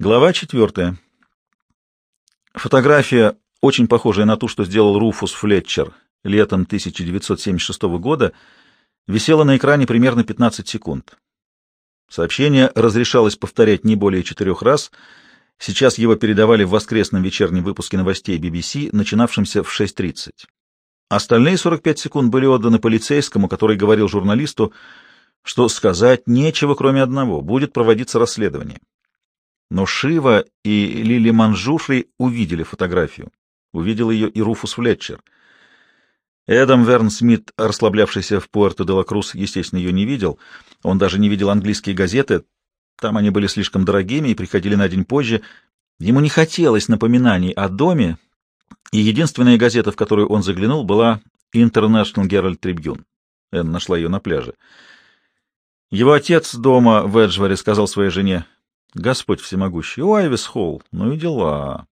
Глава четвертая. Фотография, очень похожая на ту, что сделал Руфус Флетчер летом 1976 года, висела на экране примерно 15 секунд. Сообщение разрешалось повторять не более четырех раз. Сейчас его передавали в воскресном вечернем выпуске новостей BBC, начинавшемся в 6.30. Остальные 45 секунд были отданы полицейскому, который говорил журналисту, что сказать нечего, кроме одного — будет проводиться расследование. Но Шива и Лили Манжушри увидели фотографию. Увидел ее и Руфус Флетчер. Эдам Верн Смит, расслаблявшийся в Пуэрто-де-ла-Крус, естественно, ее не видел. Он даже не видел английские газеты. Там они были слишком дорогими и приходили на день позже. Ему не хотелось напоминаний о доме, и единственная газета, в которую он заглянул, была International Herald Tribune. Энн нашла ее на пляже. Его отец дома в Эджваре сказал своей жене, Господь всемогущий, о, Айвис Холл, ну и дела.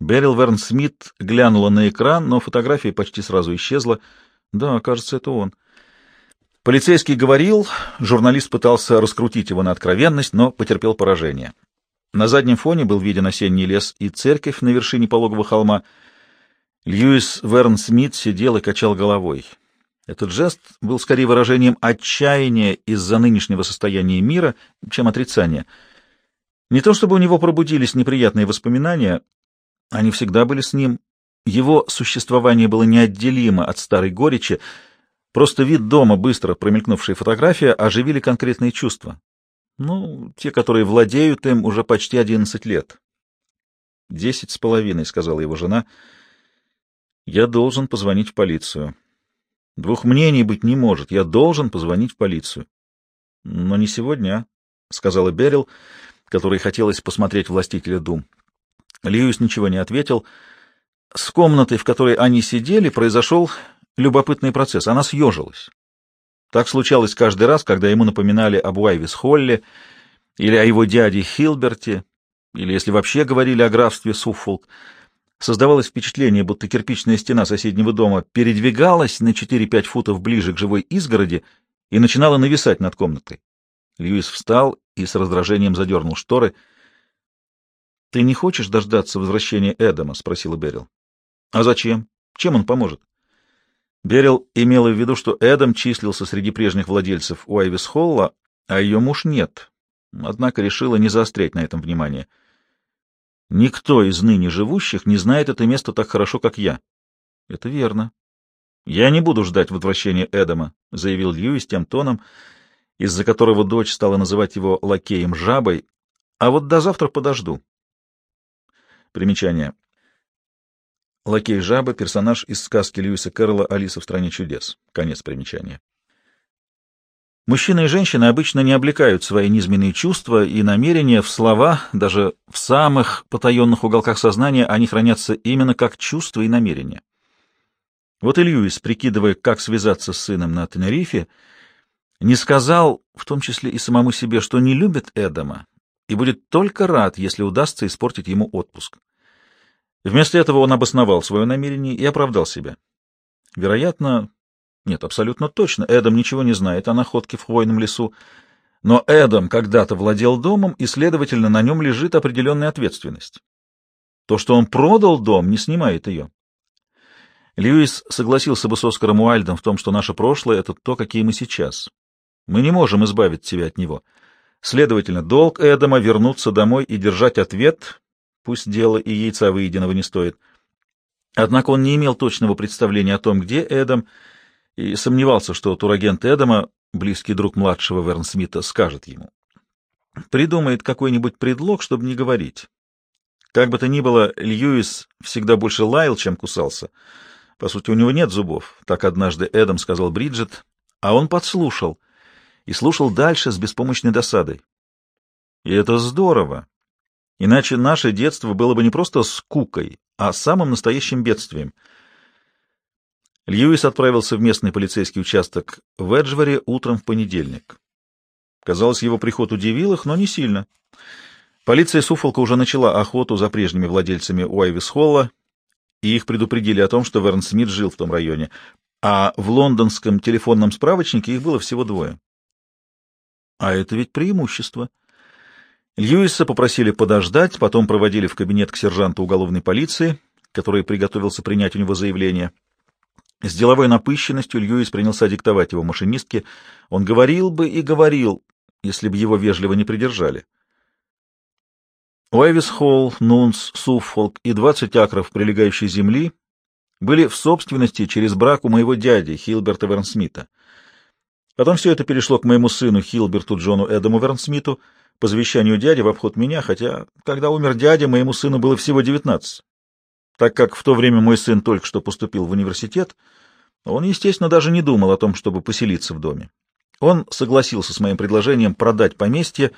Берил Верн Смит глянула на экран, но фотография почти сразу исчезла. Да, кажется, это он. Полицейский говорил, журналист пытался раскрутить его на откровенность, но потерпел поражение. На заднем фоне был виден осенний лес и церковь на вершине пологого холма. Льюис Верн Смит сидел и качал головой. Этот жест был скорее выражением отчаяния из-за нынешнего состояния мира, чем отрицания — не то чтобы у него пробудились неприятные воспоминания, они всегда были с ним. Его существование было неотделимо от старой горечи, просто вид дома, быстро промелькнувшая фотография, оживили конкретные чувства. Ну, те, которые владеют им уже почти одиннадцать лет. «Десять с половиной», — сказала его жена. «Я должен позвонить в полицию. Двух мнений быть не может. Я должен позвонить в полицию». «Но не сегодня», — сказала Берил, — которой хотелось посмотреть властителя дум. Льюис ничего не ответил. С комнатой, в которой они сидели, произошел любопытный процесс. Она съежилась. Так случалось каждый раз, когда ему напоминали об Уайвис Холле или о его дяде Хилберте, или если вообще говорили о графстве Суффолк. Создавалось впечатление, будто кирпичная стена соседнего дома передвигалась на 4-5 футов ближе к живой изгороди и начинала нависать над комнатой. Льюис встал и с раздражением задернул шторы. — Ты не хочешь дождаться возвращения Эдама? — спросила Берил. — А зачем? Чем он поможет? Берил имела в виду, что Эдам числился среди прежних владельцев Уайвис Холла, а ее муж нет. Однако решила не заострять на этом внимание. Никто из ныне живущих не знает это место так хорошо, как я. — Это верно. — Я не буду ждать возвращения Эдама, — заявил Льюис тем тоном, — из-за которого дочь стала называть его лакеем жабой, а вот до завтра подожду. Примечание. Лакей жаба — персонаж из сказки Льюиса Кэрролла «Алиса в стране чудес». Конец примечания. Мужчины и женщины обычно не облекают свои низменные чувства и намерения в слова, даже в самых потаенных уголках сознания они хранятся именно как чувства и намерения. Вот и Льюис, прикидывая, как связаться с сыном на Тенерифе, — не сказал, в том числе и самому себе, что не любит Эдама и будет только рад, если удастся испортить ему отпуск. Вместо этого он обосновал свое намерение и оправдал себя. Вероятно, нет, абсолютно точно, Эдам ничего не знает о находке в хвойном лесу, но Эдам когда-то владел домом, и, следовательно, на нем лежит определенная ответственность. То, что он продал дом, не снимает ее. Льюис согласился бы с Оскаром Уайльдом в том, что наше прошлое — это то, какие мы сейчас. Мы не можем избавить тебя от него. Следовательно, долг Эдама — вернуться домой и держать ответ, пусть дело и яйца выеденного не стоит. Однако он не имел точного представления о том, где Эдам, и сомневался, что турагент Эдама, близкий друг младшего Верн Смита, скажет ему. Придумает какой-нибудь предлог, чтобы не говорить. Как бы то ни было, Льюис всегда больше лаял, чем кусался. По сути, у него нет зубов, так однажды Эдам сказал Бриджит, а он подслушал — и слушал дальше с беспомощной досадой. И это здорово. Иначе наше детство было бы не просто скукой, а самым настоящим бедствием. Льюис отправился в местный полицейский участок в Эджваре утром в понедельник. Казалось, его приход удивил их, но не сильно. Полиция Суфолка уже начала охоту за прежними владельцами Уайвис-Холла, и их предупредили о том, что Верн Смит жил в том районе, а в лондонском телефонном справочнике их было всего двое. А это ведь преимущество. Льюиса попросили подождать, потом проводили в кабинет к сержанту уголовной полиции, который приготовился принять у него заявление. С деловой напыщенностью Льюис принялся диктовать его машинистке. Он говорил бы и говорил, если бы его вежливо не придержали. Уэвис Холл, Нунс, Суффолк и 20 акров прилегающей земли были в собственности через брак у моего дяди, Хилберта Вернсмита. Потом все это перешло к моему сыну Хилберту Джону Эдаму Вернсмиту по завещанию дяди в обход меня, хотя, когда умер дядя, моему сыну было всего 19. Так как в то время мой сын только что поступил в университет, он, естественно, даже не думал о том, чтобы поселиться в доме. Он согласился с моим предложением продать поместье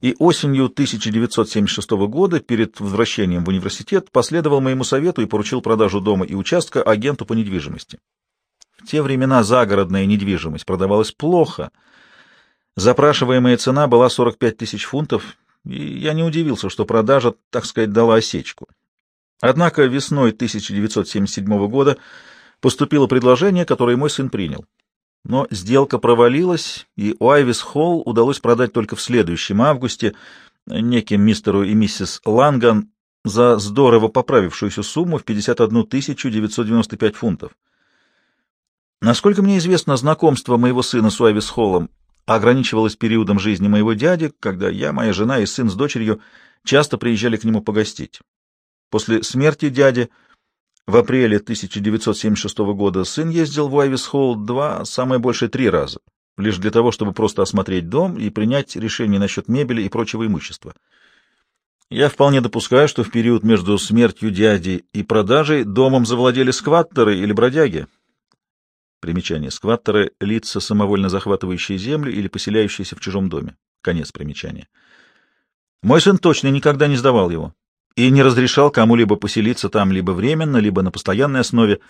и осенью 1976 года, перед возвращением в университет, последовал моему совету и поручил продажу дома и участка агенту по недвижимости. Те времена загородная недвижимость продавалась плохо. Запрашиваемая цена была 45 тысяч фунтов, и я не удивился, что продажа, так сказать, дала осечку. Однако весной 1977 года поступило предложение, которое мой сын принял. Но сделка провалилась, и Уайвис Холл удалось продать только в следующем августе неким мистеру и миссис Ланган за здорово поправившуюся сумму в 51 995 фунтов. Насколько мне известно, знакомство моего сына с Уайвис Холлом ограничивалось периодом жизни моего дяди, когда я, моя жена и сын с дочерью часто приезжали к нему погостить. После смерти дяди в апреле 1976 года сын ездил в Уайвис-Холл два, самое большее три раза, лишь для того, чтобы просто осмотреть дом и принять решение насчет мебели и прочего имущества. Я вполне допускаю, что в период между смертью дяди и продажей домом завладели скваттеры или бродяги. Примечание. Скваттеры — лица, самовольно захватывающие землю или поселяющиеся в чужом доме. Конец примечания. Мой сын точно никогда не сдавал его и не разрешал кому-либо поселиться там либо временно, либо на постоянной основе.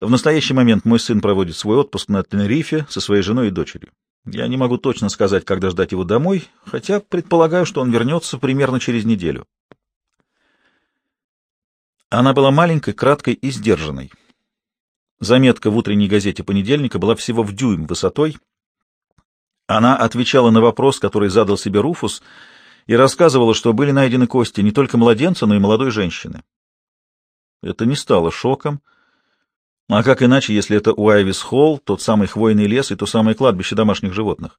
В настоящий момент мой сын проводит свой отпуск на Тенерифе со своей женой и дочерью. Я не могу точно сказать, когда ждать его домой, хотя предполагаю, что он вернется примерно через неделю. Она была маленькой, краткой и сдержанной. Заметка в утренней газете понедельника была всего в дюйм высотой. Она отвечала на вопрос, который задал себе Руфус — и рассказывала, что были найдены кости не только младенца, но и молодой женщины. Это не стало шоком. А как иначе, если это Уайвис Холл, тот самый хвойный лес и то самое кладбище домашних животных?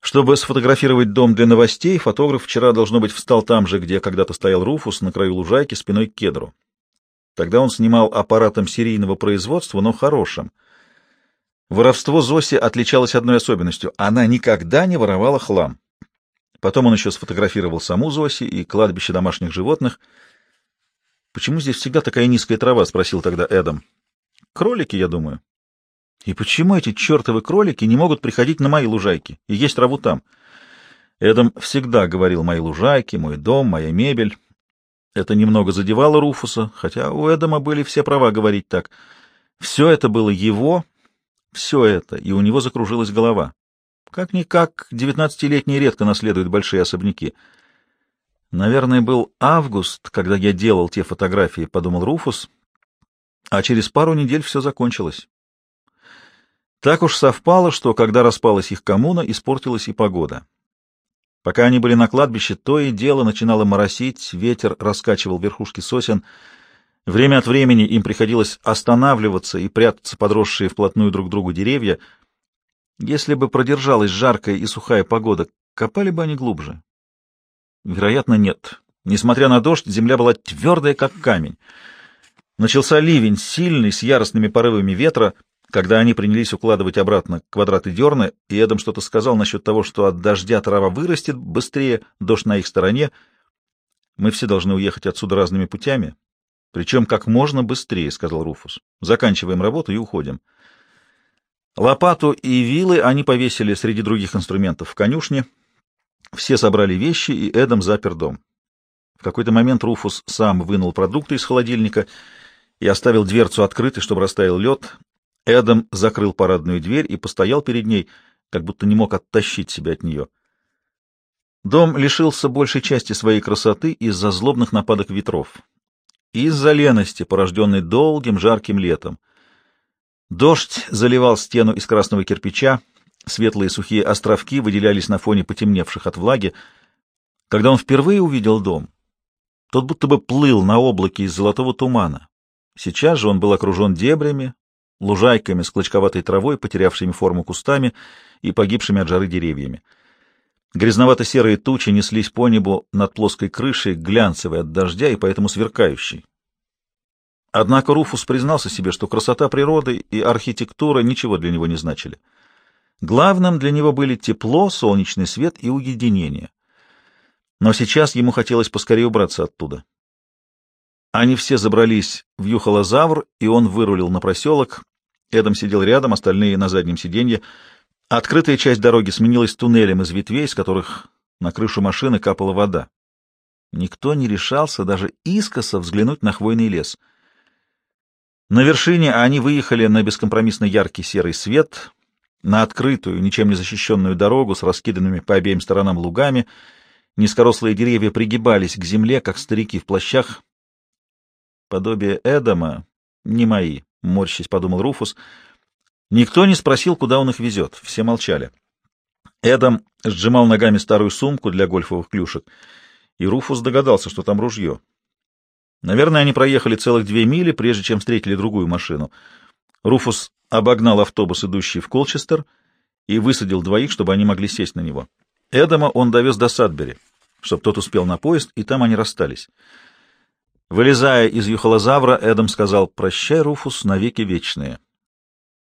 Чтобы сфотографировать дом для новостей, фотограф вчера, должно быть, встал там же, где когда-то стоял Руфус, на краю лужайки, спиной к кедру. Тогда он снимал аппаратом серийного производства, но хорошим. Воровство Зоси отличалось одной особенностью — она никогда не воровала хлам. Потом он еще сфотографировал саму Зоси и кладбище домашних животных. «Почему здесь всегда такая низкая трава?» — спросил тогда Эдам. «Кролики, я думаю». «И почему эти чертовы кролики не могут приходить на мои лужайки и есть траву там?» Эдам всегда говорил «мои лужайки», «мой дом», «моя мебель». Это немного задевало Руфуса, хотя у Эдама были все права говорить так. Все это было его, все это, и у него закружилась голова. Как-никак, девятнадцатилетние редко наследуют большие особняки. Наверное, был август, когда я делал те фотографии, — подумал Руфус, а через пару недель все закончилось. Так уж совпало, что, когда распалась их коммуна, испортилась и погода. Пока они были на кладбище, то и дело начинало моросить, ветер раскачивал верхушки сосен. Время от времени им приходилось останавливаться и прятаться подросшие вплотную друг к другу деревья — если бы продержалась жаркая и сухая погода, копали бы они глубже? Вероятно, нет. Несмотря на дождь, земля была твердая, как камень. Начался ливень, сильный, с яростными порывами ветра. Когда они принялись укладывать обратно квадраты дерна, и Эдам что-то сказал насчет того, что от дождя трава вырастет быстрее, дождь на их стороне. Мы все должны уехать отсюда разными путями. Причем как можно быстрее, — сказал Руфус. Заканчиваем работу и уходим. — Лопату и вилы они повесили среди других инструментов в конюшне. Все собрали вещи, и Эдам запер дом. В какой-то момент Руфус сам вынул продукты из холодильника и оставил дверцу открытой, чтобы растаял лед. Эдам закрыл парадную дверь и постоял перед ней, как будто не мог оттащить себя от нее. Дом лишился большей части своей красоты из-за злобных нападок ветров, из-за лености, порожденной долгим жарким летом. Дождь заливал стену из красного кирпича, светлые сухие островки выделялись на фоне потемневших от влаги. Когда он впервые увидел дом, тот будто бы плыл на облаке из золотого тумана. Сейчас же он был окружен дебрями, лужайками с клочковатой травой, потерявшими форму кустами и погибшими от жары деревьями. Грязновато-серые тучи неслись по небу над плоской крышей, глянцевой от дождя и поэтому сверкающей. Однако Руфус признался себе, что красота природы и архитектура ничего для него не значили. Главным для него были тепло, солнечный свет и уединение. Но сейчас ему хотелось поскорее убраться оттуда. Они все забрались в Юхолозавр, и он вырулил на проселок. Эдам сидел рядом, остальные на заднем сиденье. Открытая часть дороги сменилась туннелем из ветвей, с которых на крышу машины капала вода. Никто не решался даже искоса взглянуть на хвойный лес. На вершине они выехали на бескомпромиссно яркий серый свет, на открытую, ничем не защищенную дорогу с раскиданными по обеим сторонам лугами. Низкорослые деревья пригибались к земле, как старики в плащах. Подобие Эдама не мои, — морщись подумал Руфус. Никто не спросил, куда он их везет. Все молчали. Эдам сжимал ногами старую сумку для гольфовых клюшек, и Руфус догадался, что там ружье. Наверное, они проехали целых две мили, прежде чем встретили другую машину. Руфус обогнал автобус, идущий в Колчестер, и высадил двоих, чтобы они могли сесть на него. Эдама он довез до Садбери, чтобы тот успел на поезд, и там они расстались. Вылезая из юхолозавра, Эдам сказал «Прощай, Руфус, навеки вечные».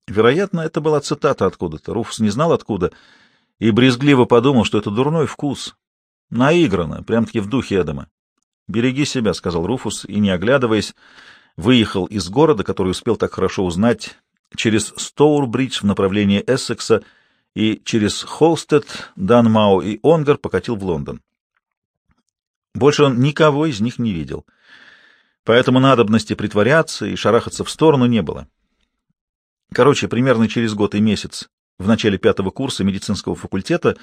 Вероятно, это была цитата откуда-то. Руфус не знал откуда, и брезгливо подумал, что это дурной вкус. Наиграно, прям-таки в духе Эдама. «Береги себя», — сказал Руфус, и, не оглядываясь, выехал из города, который успел так хорошо узнать, через Стоурбридж в направлении Эссекса и через Холстед, Данмау и Онгар покатил в Лондон. Больше он никого из них не видел, поэтому надобности притворяться и шарахаться в сторону не было. Короче, примерно через год и месяц, в начале пятого курса медицинского факультета,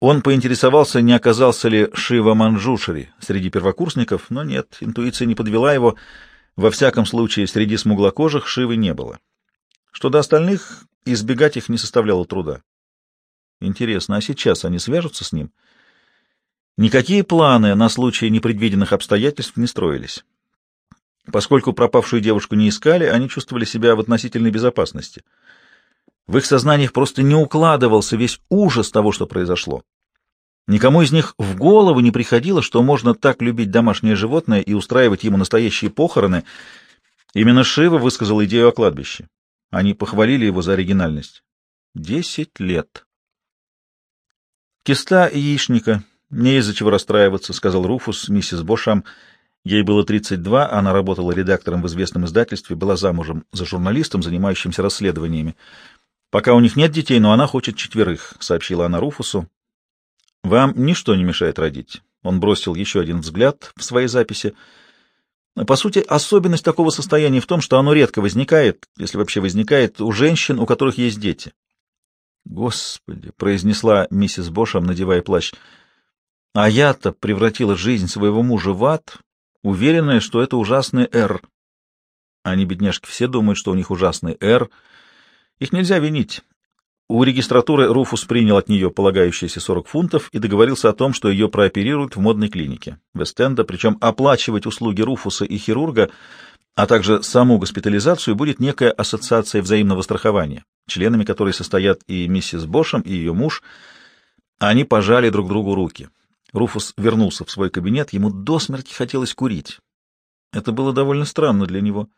он поинтересовался, не оказался ли Шива Манджушери среди первокурсников, но нет, интуиция не подвела его. Во всяком случае, среди смуглокожих Шивы не было. Что до остальных, избегать их не составляло труда. Интересно, а сейчас они свяжутся с ним? Никакие планы на случай непредвиденных обстоятельств не строились. Поскольку пропавшую девушку не искали, они чувствовали себя в относительной безопасности. В их сознаниях просто не укладывался весь ужас того, что произошло. Никому из них в голову не приходило, что можно так любить домашнее животное и устраивать ему настоящие похороны. Именно Шива высказал идею о кладбище. Они похвалили его за оригинальность. Десять лет. Киста яичника. Не из-за чего расстраиваться, — сказал Руфус, миссис Бошам. Ей было 32, она работала редактором в известном издательстве, была замужем за журналистом, занимающимся расследованиями. Пока у них нет детей, но она хочет четверых, — сообщила она Руфусу. Вам ничто не мешает родить. Он бросил еще один взгляд в своей записи. По сути, особенность такого состояния в том, что оно редко возникает, если вообще возникает, у женщин, у которых есть дети. «Господи!» — произнесла миссис Бошам, надевая плащ. «А я-то превратила жизнь своего мужа в ад, уверенная, что это ужасный «Р». Они, бедняжки, все думают, что у них ужасный «Р». Их нельзя винить. У регистратуры Руфус принял от нее полагающиеся 40 фунтов и договорился о том, что ее прооперируют в модной клинике Вестенда, причем оплачивать услуги Руфуса и хирурга, а также саму госпитализацию будет некая ассоциация взаимного страхования, членами которой состоят и миссис Бошем, и ее муж. Они пожали друг другу руки. Руфус вернулся в свой кабинет, ему до смерти хотелось курить. Это было довольно странно для него.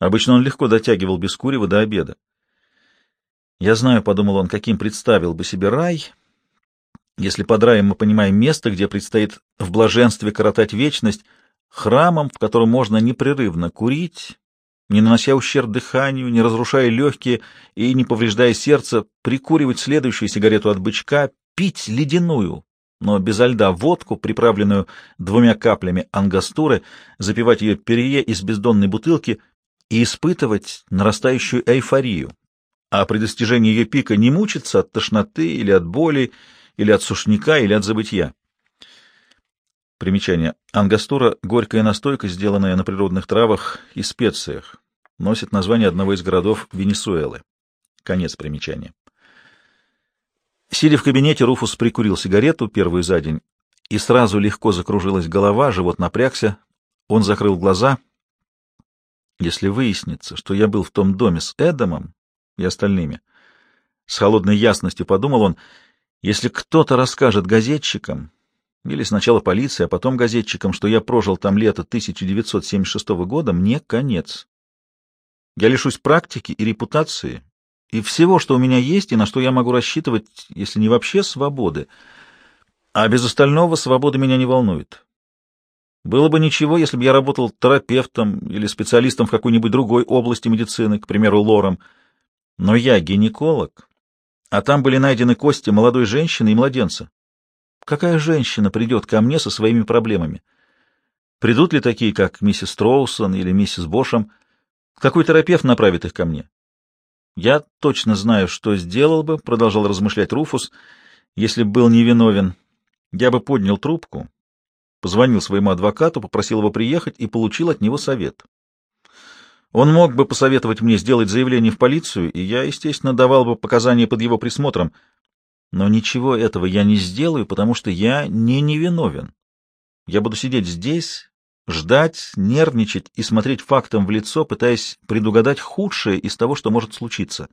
Обычно он легко дотягивал без курева до обеда. Я знаю, — подумал он, — каким представил бы себе рай, если под раем мы понимаем место, где предстоит в блаженстве коротать вечность, храмом, в котором можно непрерывно курить, не нанося ущерб дыханию, не разрушая легкие и не повреждая сердце, прикуривать следующую сигарету от бычка, пить ледяную, но безо льда водку, приправленную двумя каплями ангастуры, запивать ее перье из бездонной бутылки и испытывать нарастающую эйфорию, а при достижении ее пика не мучиться от тошноты или от боли, или от сушняка, или от забытья. Примечание. Ангастура — горькая настойка, сделанная на природных травах и специях. Носит название одного из городов Венесуэлы. Конец примечания. Сидя в кабинете, Руфус прикурил сигарету, первую за день, и сразу легко закружилась голова, живот напрягся. Он закрыл глаза. Если выяснится, что я был в том доме с Эдамом и остальными, с холодной ясностью подумал он, если кто-то расскажет газетчикам, или сначала полиции, а потом газетчикам, что я прожил там лето 1976 года, мне конец. Я лишусь практики и репутации, и всего, что у меня есть, и на что я могу рассчитывать, если не вообще свободы. А без остального свобода меня не волнует. Было бы ничего, если бы я работал терапевтом или специалистом в какой-нибудь другой области медицины, к примеру, лором. Но я гинеколог, а там были найдены кости молодой женщины и младенца. Какая женщина придет ко мне со своими проблемами? Придут ли такие, как миссис Троусон или миссис Бошем? Какой терапевт направит их ко мне? Я точно знаю, что сделал бы, продолжал размышлять Руфус, если бы был невиновен. Я бы поднял трубку, позвонил своему адвокату, попросил его приехать и получил от него совет. Он мог бы посоветовать мне сделать заявление в полицию, и я, естественно, давал бы показания под его присмотром. Но ничего этого я не сделаю, потому что я не невиновен. Я буду сидеть здесь, ждать, нервничать и смотреть фактам в лицо, пытаясь предугадать худшее из того, что может случиться.